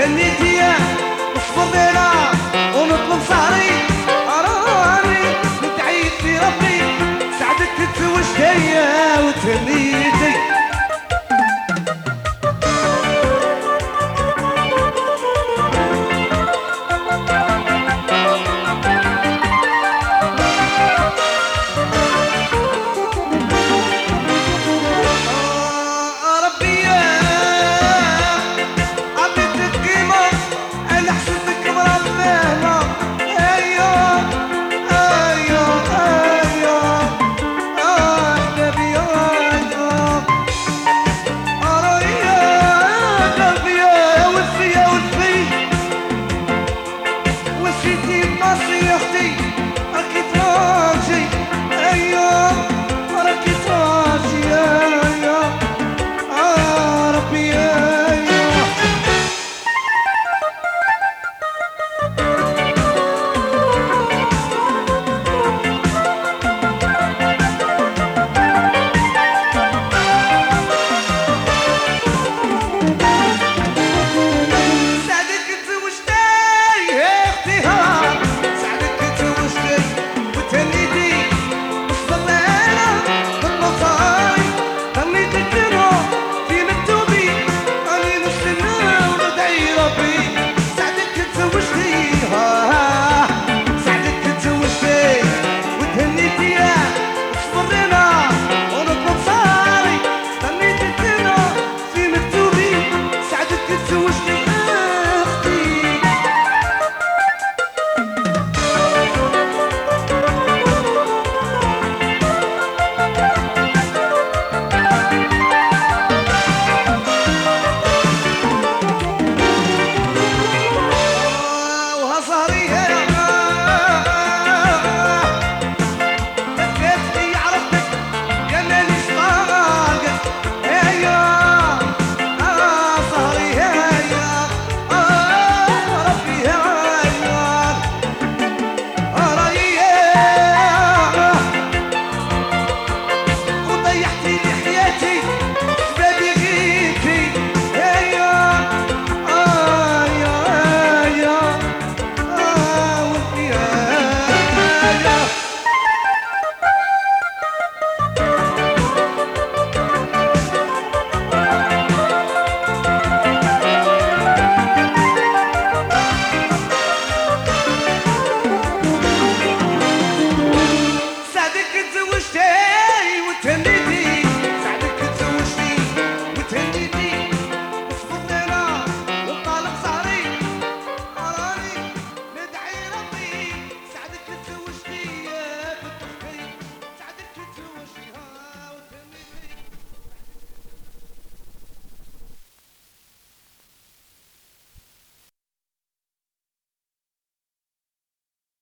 肯定的。جيتي بمصري يا اختي راكي تراجي ايوه